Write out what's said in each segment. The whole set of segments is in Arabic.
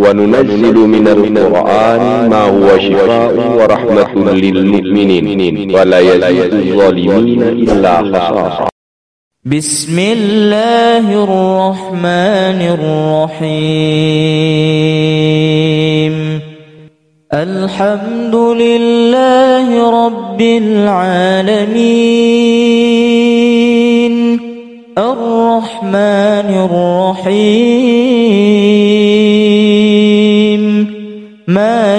وننزل من القرآن ما هو شفاء ورحمة للمؤمنين ولا يزيد الظالمين إلا خسارا بسم الله الرحمن الرحيم. الحمد لله رب العالمين. الرحمن الرحيم.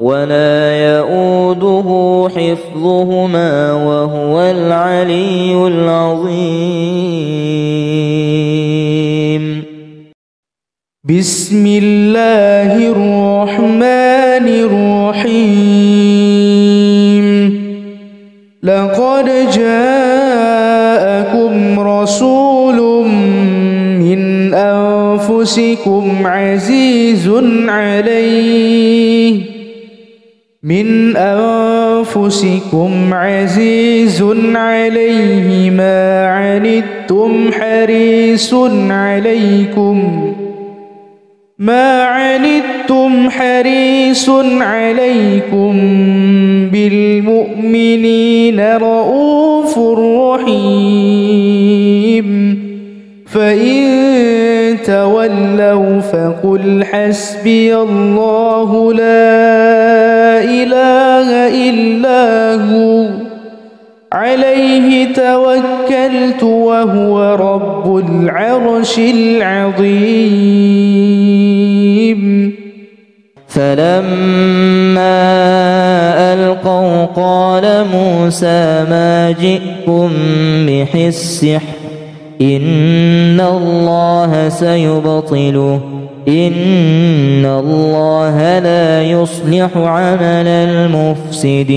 ولا يؤوده حفظهما وهو العلي العظيم. بسم الله الرحمن الرحيم. لقد جاءكم رسول من أنفسكم عزيز عليه. من أنفسكم عزيز عليه ما عنتم حريص عليكم. ما عنتم حريص عليكم بالمؤمنين رؤوف رحيم. فإن تولوا فقل حسبي الله لا إله إلا هو. عليه توكلت وهو رب العرش العظيم. فلما ألقوا قال موسى ما جئكم السحر إن الله سيبطله. إن الله لا يصلح عمل المفسدين.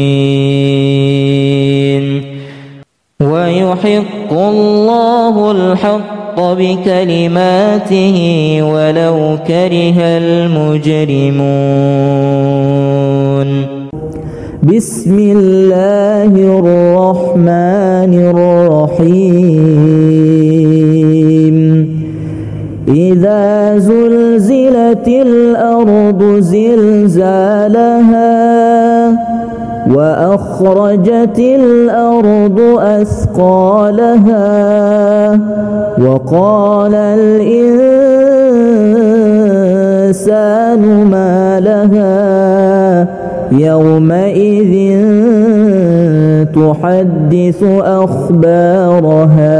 ويحق الله الحق بكلماته ولو كره المجرمون. بسم الله الرحمن الرحيم. زلزلت الأرض زلزالها وأخرجت الأرض أثقالها وقال الإنسان ما لها يومئذ تحدث أخبارها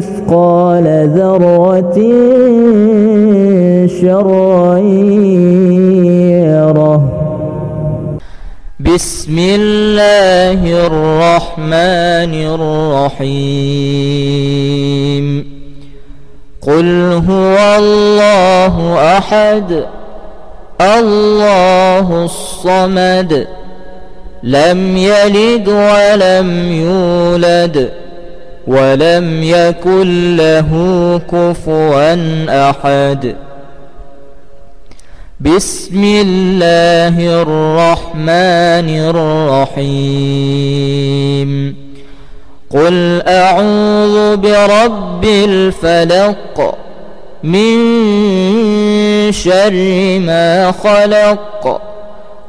مثقال ذرة شرا يره بسم الله الرحمن الرحيم. قل هو الله أحد الله الصمد لم يلد ولم يولد. ولم يكن له كفوا أحد. بسم الله الرحمن الرحيم. قل أعوذ برب الفلق من شر ما خلق.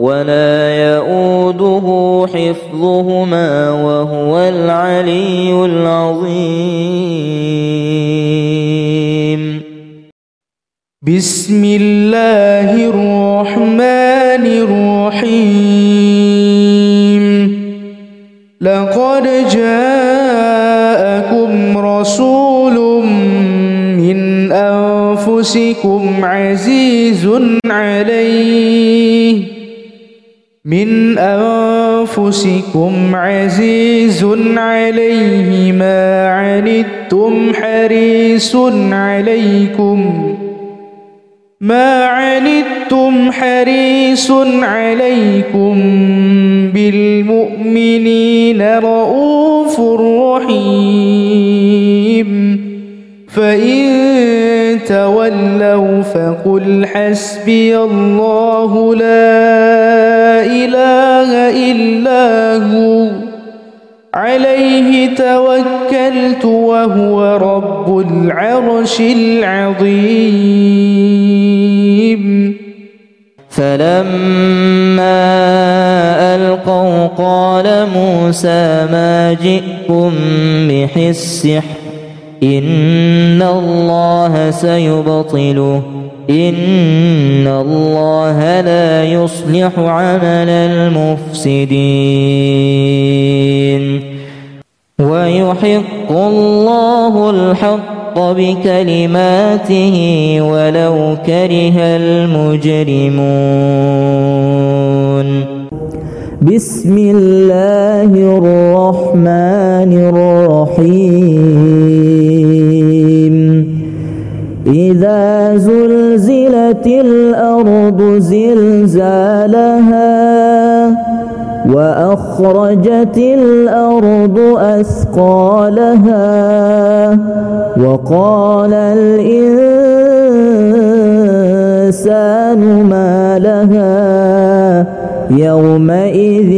ولا يؤوده حفظهما وهو العلي العظيم. بسم الله الرحمن الرحيم. لقد جاءكم رسول من أنفسكم عزيز عليه. من أنفسكم عزيز عليه ما عنتم حريص عليكم. ما عنتم حريص عليكم بالمؤمنين رؤوف رحيم. فإن تولوا فقل حسبي الله لا إله إلا هو. عليه توكلت وهو رب العرش العظيم. فلما ألقوا قال موسى ما جئكم بحسح إن الله سيبطله إن الله لا يصلح عمل المفسدين ويحق الله الحق بكلماته ولو كره المجرمون بسم الله الرحمن الرحيم زلزلت الأرض زلزالها وأخرجت الأرض أثقالها وقال الإنسان ما لها يومئذ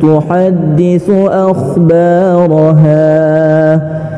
تحدث أخبارها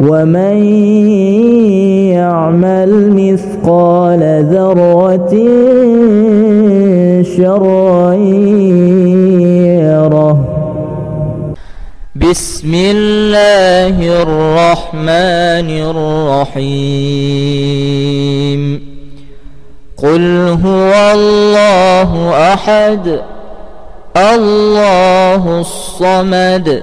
ومن يعمل مثقال ذرة شرا يره بسم الله الرحمن الرحيم قل هو الله أحد الله الصمد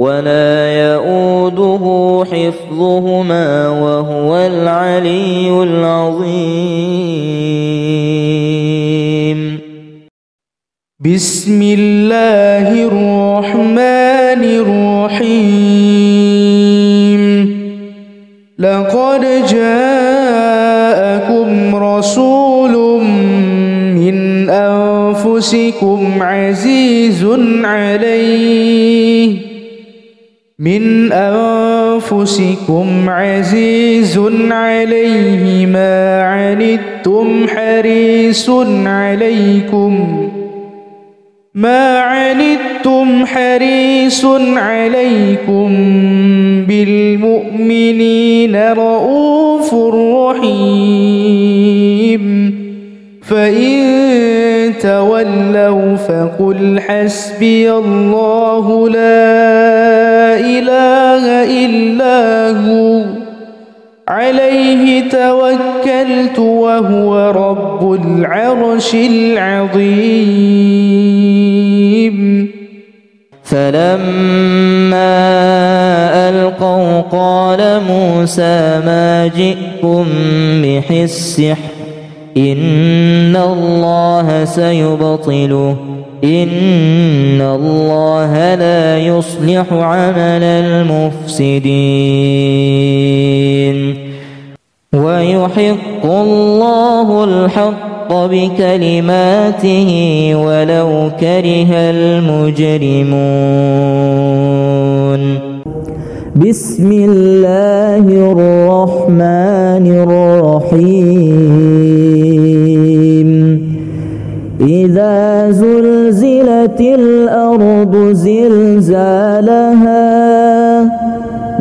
ولا يؤوده حفظهما وهو العلي العظيم. بسم الله الرحمن الرحيم. لقد جاءكم رسول من أنفسكم عزيز عليه. من أنفسكم عزيز عليه ما عنتم حريص عليكم. ما عنتم حريص عليكم بالمؤمنين رؤوف رحيم. فإن تولوا فقل حسبي الله لا إله إلا هو. عليه توكلت وهو رب العرش العظيم. فلما ألقوا قال موسى ما جئكم بحسح إن الله سيبطله إن الله لا يصلح عمل المفسدين ويحق الله الحق بكلماته ولو كره المجرمون بسم الله الرحمن الرحيم الأرض زلزالها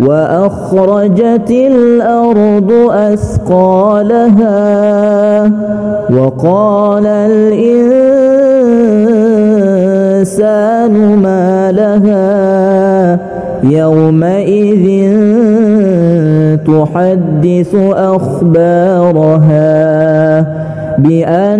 وأخرجت الأرض أثقالها وقال الإنسان ما لها يومئذ تحدث أخبارها بأن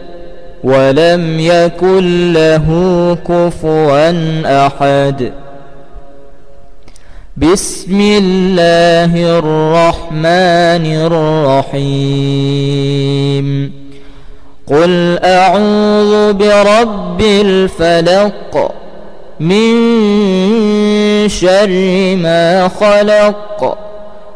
ولم يكن له كفوا أحد. بسم الله الرحمن الرحيم. قل أعوذ برب الفلق من شر ما خلق.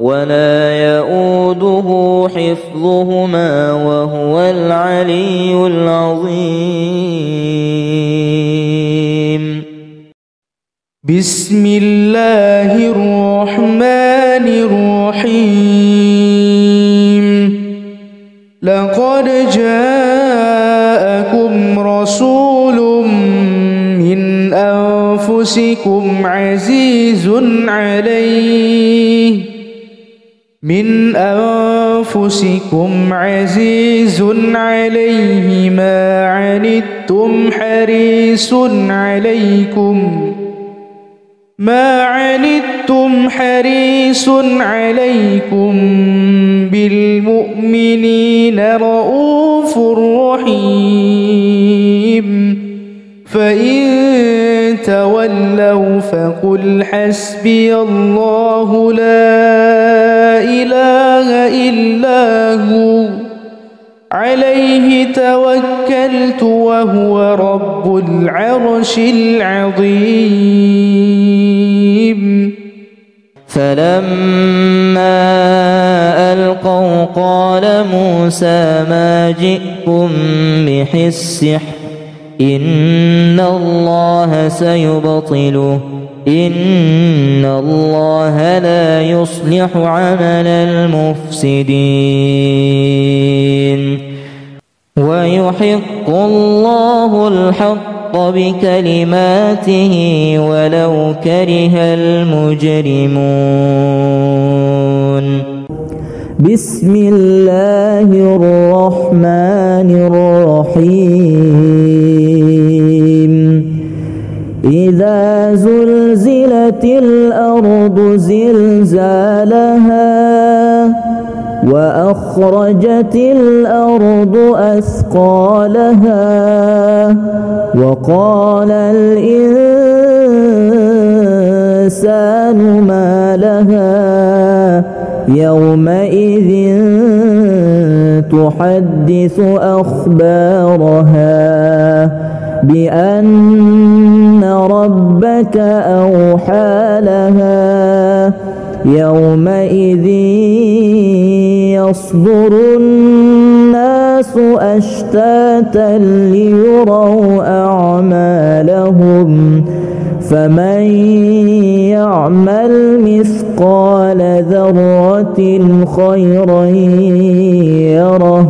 ولا يؤوده حفظهما وهو العلي العظيم. بسم الله الرحمن الرحيم. لقد جاءكم رسول من أنفسكم عزيز عليه. من أنفسكم عزيز عليه ما عنتم حريص عليكم. ما عنتم حريص عليكم بالمؤمنين رؤوف رحيم. فإن تولوا فقل حسبي الله لا إله إلا هو. عليه توكلت وهو رب العرش العظيم. فلما ألقوا قال موسى ما جئتم السحر إن الله سيبطله. إن الله لا يصلح عمل المفسدين. ويحق الله الحق بكلماته ولو كره المجرمون. بسم الله الرحمن الرحيم. إذا زلزلت الأرض زلزالها وأخرجت الأرض أثقالها وقال الإنسان ما لها يومئذ تحدث أخبارها بأن ربك أوحى لها يومئذ يصدر الناس أشتاتا ليروا أعمالهم فمن يعمل مثقال ذرة خيرا يره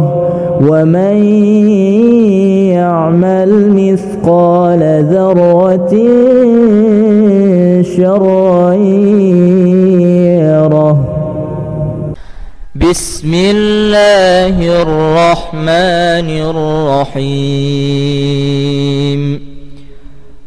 ومن يعمل مثقال ذرة شرا يره بسم الله الرحمن الرحيم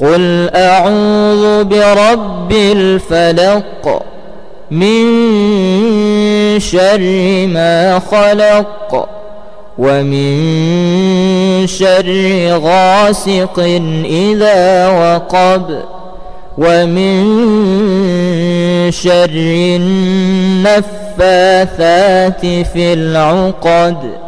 قل أعوذ برب الفلق من شر ما خلق ومن شر غاسق إذا وقب ومن شر النفاثات في العقد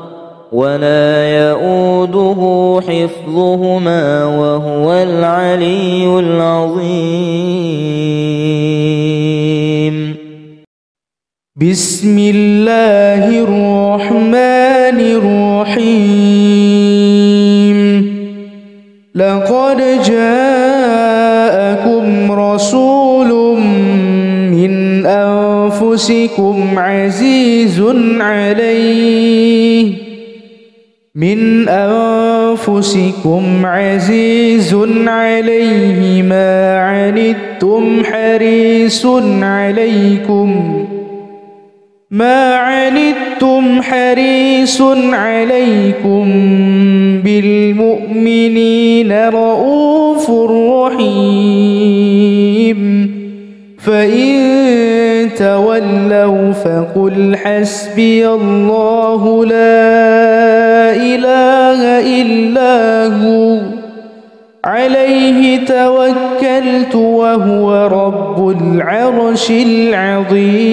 ولا يؤوده حفظهما وهو العلي العظيم. بسم الله الرحمن الرحيم. لقد جاءكم رسول من أنفسكم عزيز عليه. من أنفسكم عزيز عليه ما عنتم حريص عليكم. ما عنتم حريص عليكم بالمؤمنين رؤوف رحيم. فإن تولوا فقل حسبي الله لا إله إلا هو. عليه توكلت وهو رب العرش العظيم.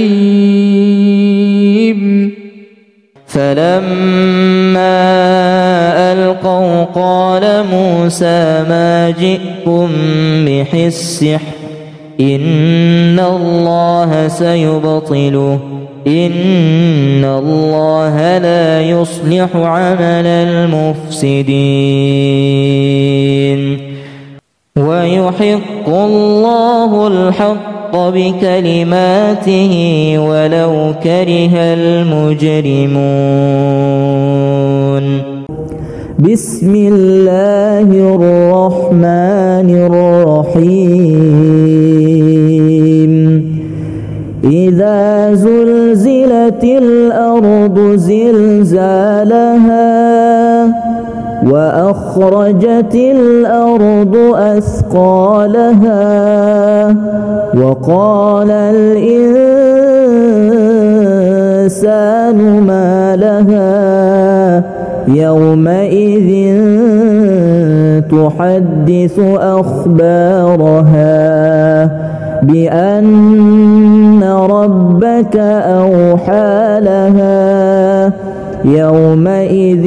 فلما ألقوا قال موسى ما جئكم بحسح إن الله سيبطله إن الله لا يصلح عمل المفسدين ويحق الله الحق بكلماته ولو كره المجرمون بسم الله الرحمن الرحيم زلزلت الأرض زلزالها وأخرجت الأرض أثقالها وقال الإنسان ما لها يومئذ تحدث أخبارها بأن ربك أوحى لها يومئذ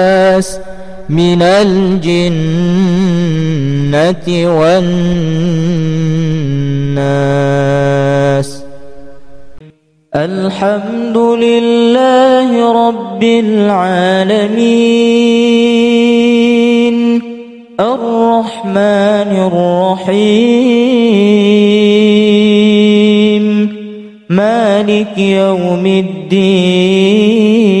من الجنة والناس. الحمد لله رب العالمين. الرحمن الرحيم. مالك يوم الدين.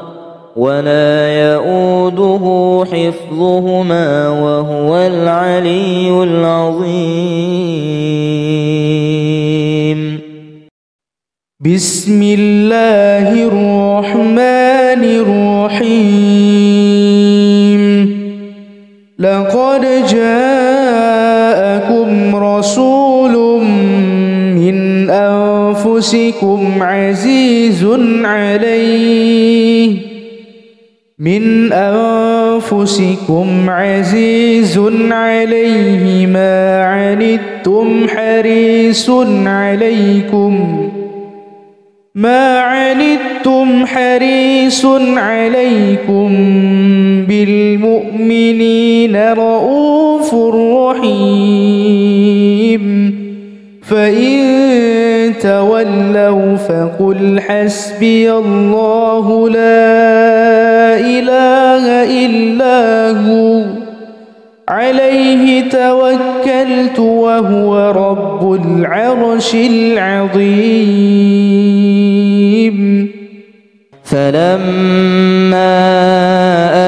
ولا يؤوده حفظهما وهو العلي العظيم. بسم الله الرحمن الرحيم. لقد جاءكم رسول من أنفسكم عزيز عليه. من أنفسكم عزيز عليه ما عنتم حريص عليكم. ما عنتم حريص عليكم بالمؤمنين رؤوف رحيم. فإن تولوا فقل حسبي الله لا إله إلا هو. عليه توكلت وهو رب العرش العظيم. فلما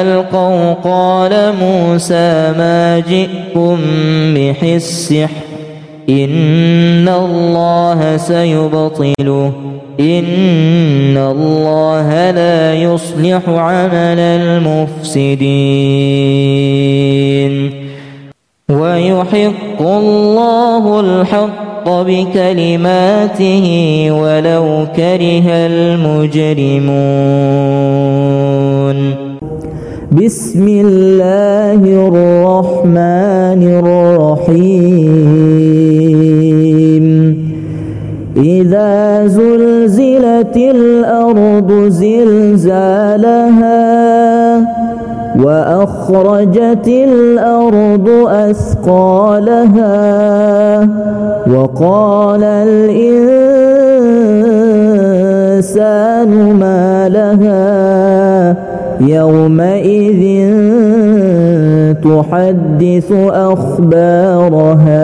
ألقوا قال موسى ما جئكم بحسح إن الله سيبطله إن الله لا يصلح عمل المفسدين ويحق الله الحق بكلماته ولو كره المجرمون بسم الله الرحمن الرحيم زلزلت الأرض زلزالها وأخرجت الأرض أثقالها وقال الإنسان ما لها يومئذ تحدث أخبارها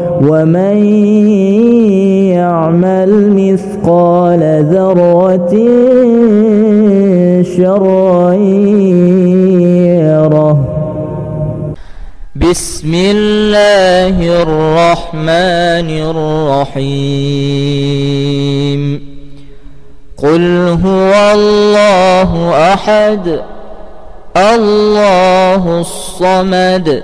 ومن يعمل مثقال ذرة شرا يره بسم الله الرحمن الرحيم قل هو الله أحد الله الصمد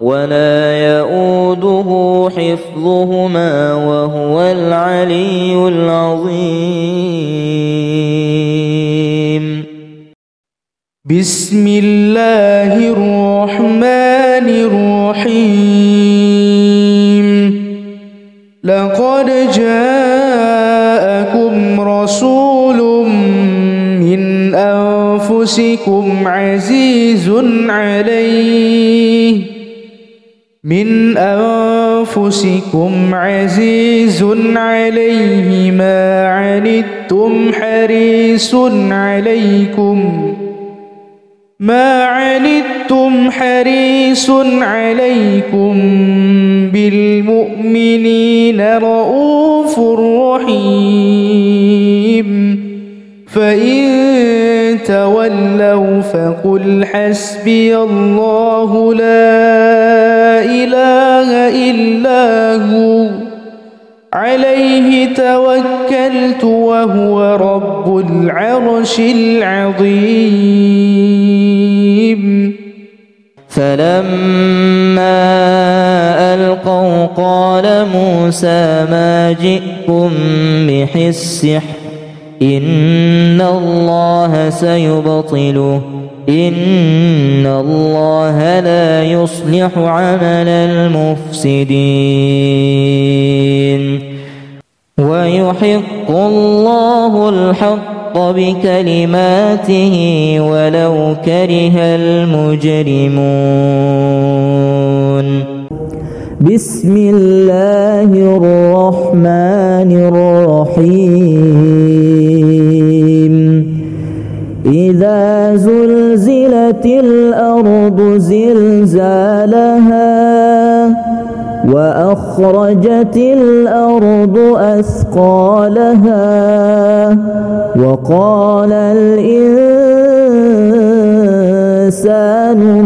ولا يؤوده حفظهما وهو العلي العظيم. بسم الله الرحمن الرحيم. لقد جاءكم رسول من أنفسكم عزيز عليه. من أنفسكم عزيز عليه ما عنتم حريص عليكم. ما عنتم حريص عليكم بالمؤمنين رؤوف رحيم. فإن تولوا فقل حسبي الله لا إله إلا هو. عليه توكلت وهو رب العرش العظيم. فلما ألقوا قال موسى ما جئتم السحر إن الله سيبطله إن الله لا يصلح عمل المفسدين ويحق الله الحق بكلماته ولو كره المجرمون بسم الله الرحمن الرحيم زلزلت الأرض زلزالها وأخرجت الأرض أثقالها وقال الإنسان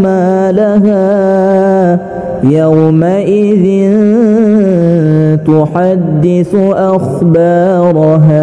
ما لها يومئذ تحدث أخبارها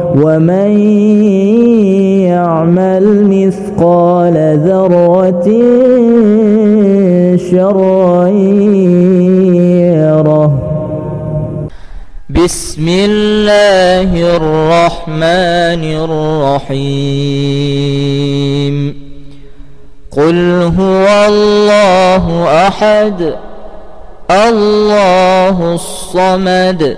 ومن يعمل مثقال ذرة شرا يره بسم الله الرحمن الرحيم قل هو الله أحد الله الصمد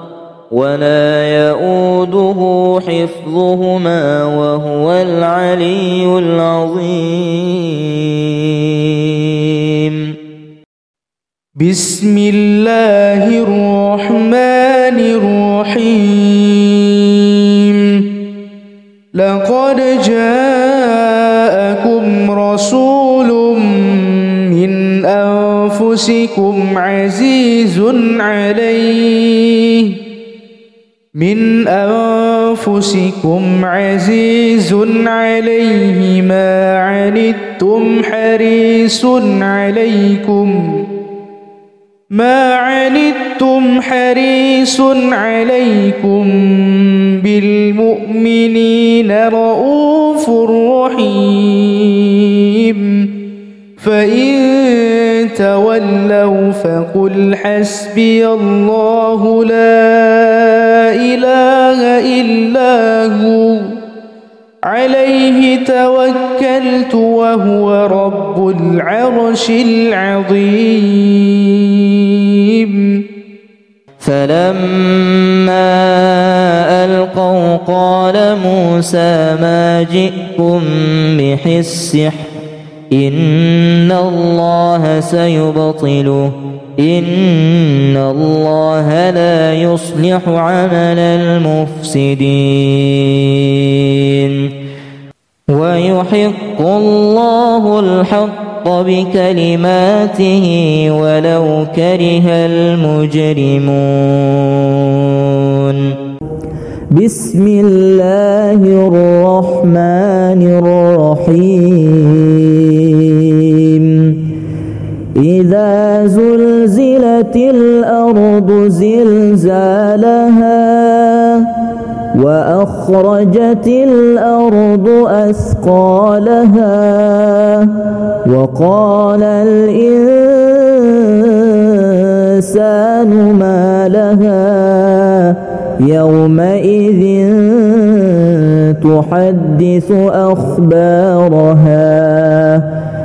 ولا يؤوده حفظهما وهو العلي العظيم. بسم الله الرحمن الرحيم. لقد جاءكم رسول من أنفسكم عزيز عليه. من أنفسكم عزيز عليه ما عنتم حريص عليكم. ما عنتم حريص عليكم بالمؤمنين رؤوف رحيم. فإن تولوا فقل حسبي الله لا إله إلا هو. عليه توكلت وهو رب العرش العظيم. فلما ألقوا قال موسى ما جئكم بحسح إن الله سيبطله إن الله لا يصلح عمل المفسدين ويحق الله الحق بكلماته ولو كره المجرمون بسم الله الرحمن الرحيم إذا زلزلت الأرض زلزالها وأخرجت الأرض أثقالها وقال الإنسان ما لها يومئذ تحدث أخبارها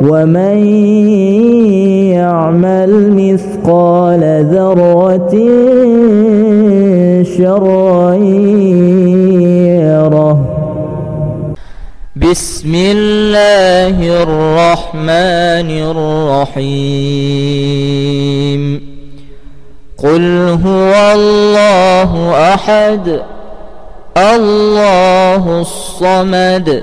ومن يعمل مثقال ذرة شرا يره بسم الله الرحمن الرحيم قل هو الله أحد الله الصمد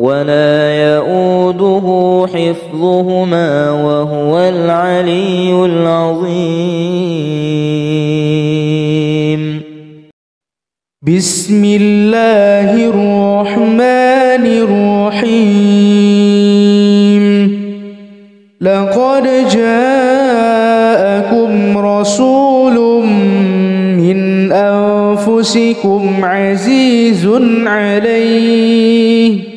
ولا يؤوده حفظهما وهو العلي العظيم. بسم الله الرحمن الرحيم. لقد جاءكم رسول من أنفسكم عزيز عليه.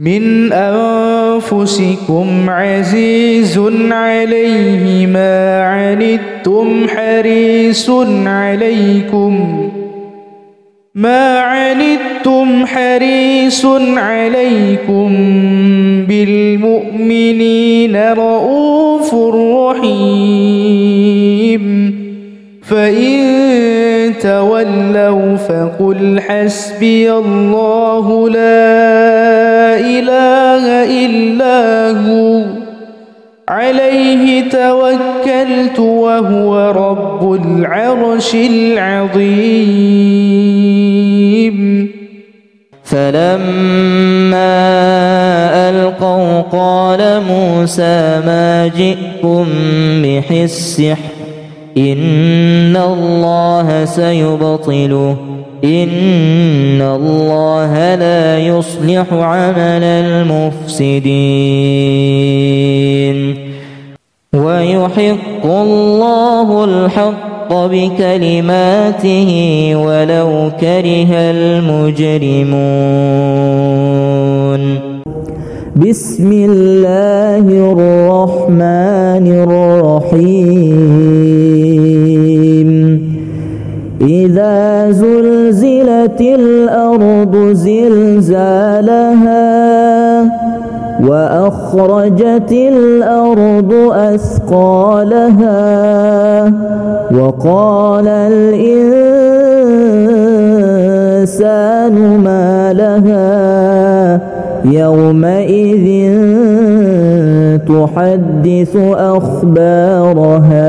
من أنفسكم عزيز عليه ما عنتم حريص عليكم. ما عنتم حريص عليكم بالمؤمنين رؤوف رحيم. فإن تولوا فقل حسبي الله لا إله إلا هو. عليه توكلت وهو رب العرش العظيم. فلما ألقوا قال موسى ما به السحر إن الله سيبطله إن الله لا يصلح عمل المفسدين ويحق الله الحق بكلماته ولو كره المجرمون بسم الله الرحمن الرحيم زلزلت الأرض زلزالها وأخرجت الأرض أثقالها وقال الإنسان ما لها يومئذ تحدث أخبارها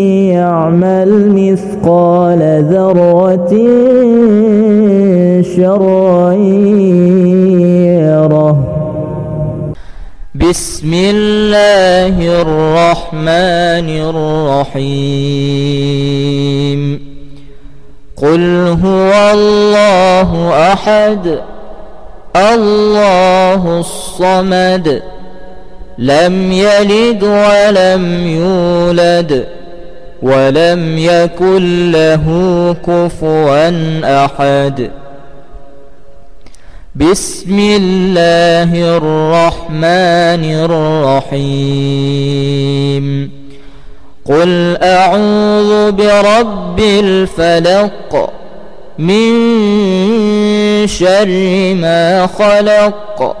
يعمل مثقال ذرة شرا يره بسم الله الرحمن الرحيم. قل هو الله أحد الله الصمد لم يلد ولم يولد. ولم يكن له كفوا أحد. بسم الله الرحمن الرحيم. قل أعوذ برب الفلق من شر ما خلق.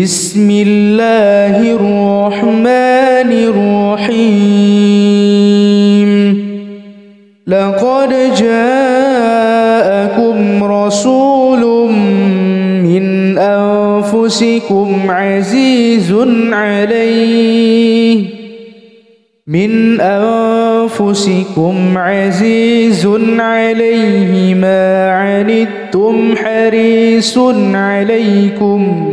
بسم الله الرحمن الرحيم. لقد جاءكم رسول من أنفسكم عزيز عليه. من أنفسكم عزيز عليه. ما عنتم حريص عليكم.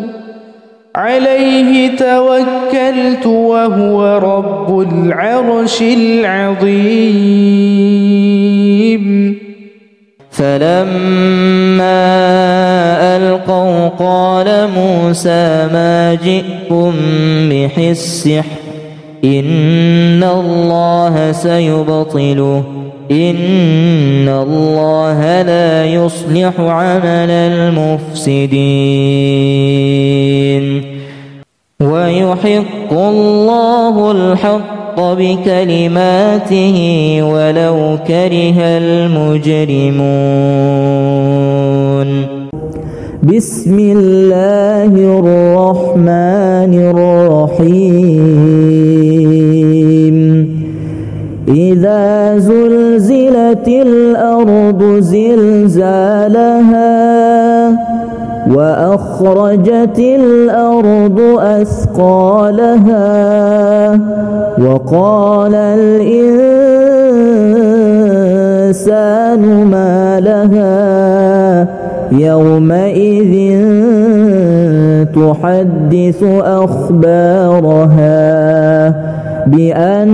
عليه توكلت وهو رب العرش العظيم. فلما ألقوا قال موسى ما جئكم بحسح إن الله سيبطله. إن الله لا يصلح عمل المفسدين ويحق الله الحق بكلماته ولو كره المجرمون بسم الله الرحمن الرحيم إذا زلزلت الأرض زلزالها وأخرجت الأرض أثقالها وقال الإنسان ما لها يومئذ تحدث أخبارها بأن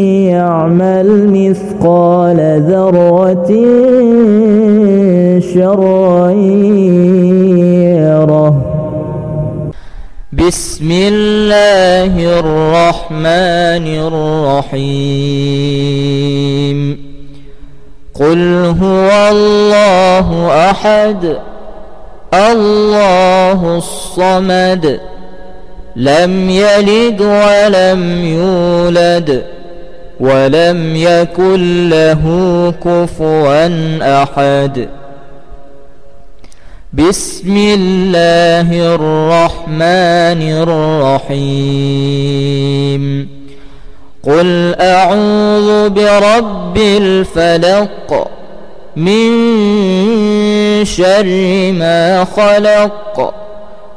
يعمل مثقال ذرة شرا يره بسم الله الرحمن الرحيم. قل هو الله أحد الله الصمد لم يلد ولم يولد. ولم يكن له كفوا أحد. بسم الله الرحمن الرحيم. قل أعوذ برب الفلق من شر ما خلق.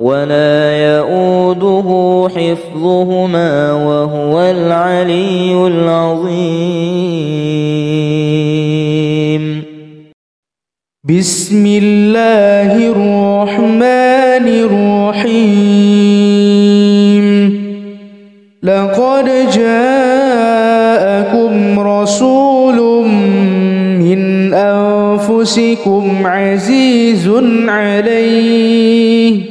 ولا يؤوده حفظهما وهو العلي العظيم بسم الله الرحمن الرحيم لقد جاءكم رسول من أنفسكم عزيز عليه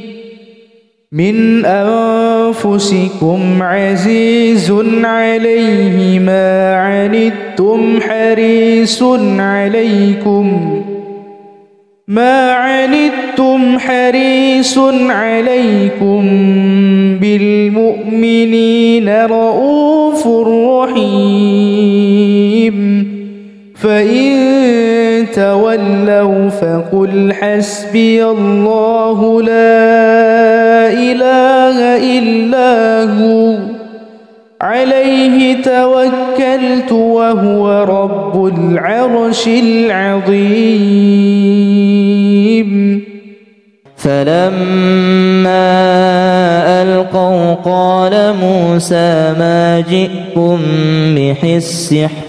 من أنفسكم عزيز عليه ما عنتم حريص عليكم. ما عنتم حريص عليكم بالمؤمنين رؤوف رحيم. فإن تولوا فقل حسبي الله لا إله إلا هو. عليه توكلت وهو رب العرش العظيم. فلما ألقوا قال موسى ما جئتم السحر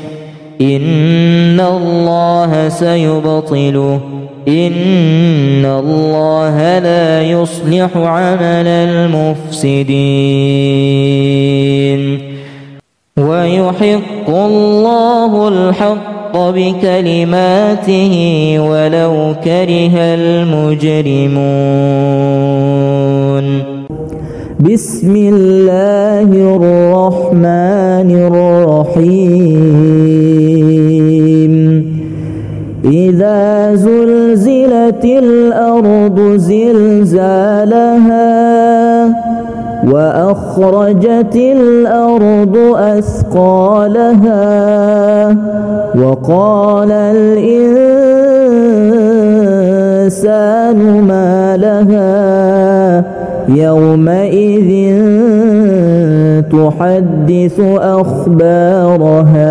إن الله سيبطله إن الله لا يصلح عمل المفسدين ويحق الله الحق بكلماته ولو كره المجرمون بسم الله الرحمن الرحيم إذا زلزلت الأرض زلزالها وأخرجت الأرض أثقالها وقال الإنسان ما لها يومئذ تحدث أخبارها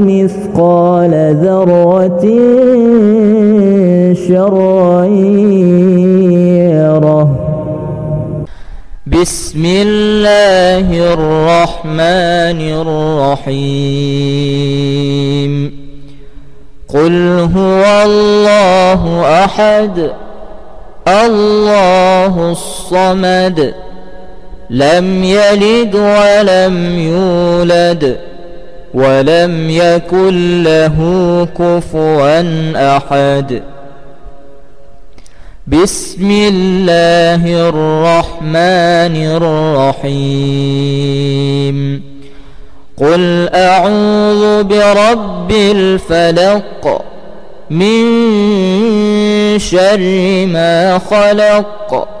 مثقال ذرة شرا بسم الله الرحمن الرحيم. قل هو الله أحد الله الصمد لم يلد ولم يولد. ولم يكن له كفوا أحد. بسم الله الرحمن الرحيم. قل أعوذ برب الفلق من شر ما خلق.